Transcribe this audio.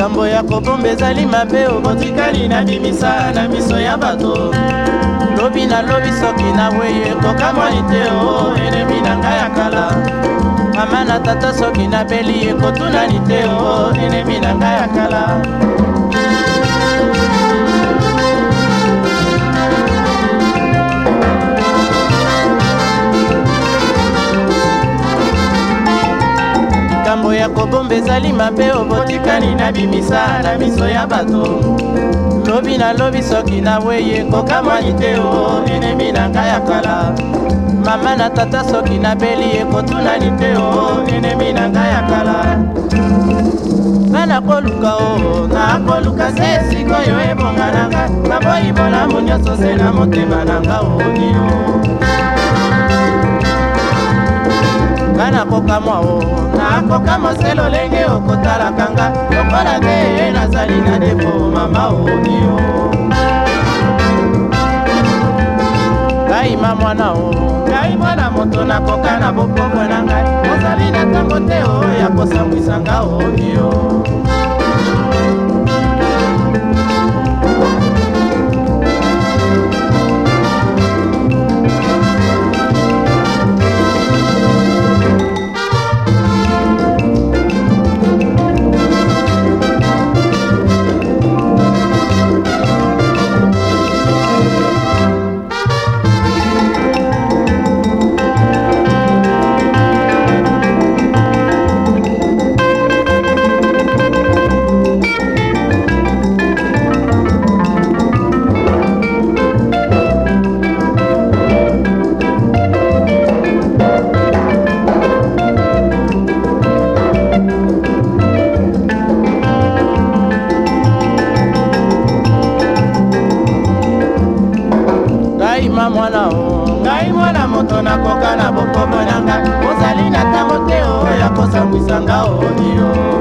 makambo ya kobomba ezali mabe obotikali na bimisa na miso ya bato lobi nalobi soki naweye kokamwani te o enemi na ngai ya kala mama na tata soki nabeli ekotunani te o enemi na ngai ya kala ya kobomba ezali mabe obotikani na bimisa na miso ya bato lobi nalobi soki naweye kokamwani te o minemi na ngai ya kala mama na tata soki nabeli ekotunani te o minemi na ngai ya kala nga nakoluka o nakoluka se sikoyo ebonga na ngai naboyi bolamu nyonso se na motema na nga oni nakoka mwa o nakoka moselo lenge okotalaka nga lokola nde nazali na depo mama omio ngaima mwana o ngai mwana moto nakoka na bopokwe na ngai ozali na ntango te o ya kosangwisa nga omio pamba mwana o ngai mwana moto nakoka na bokomo na ngai ozali na ntango te o ya kosangwisanga o yo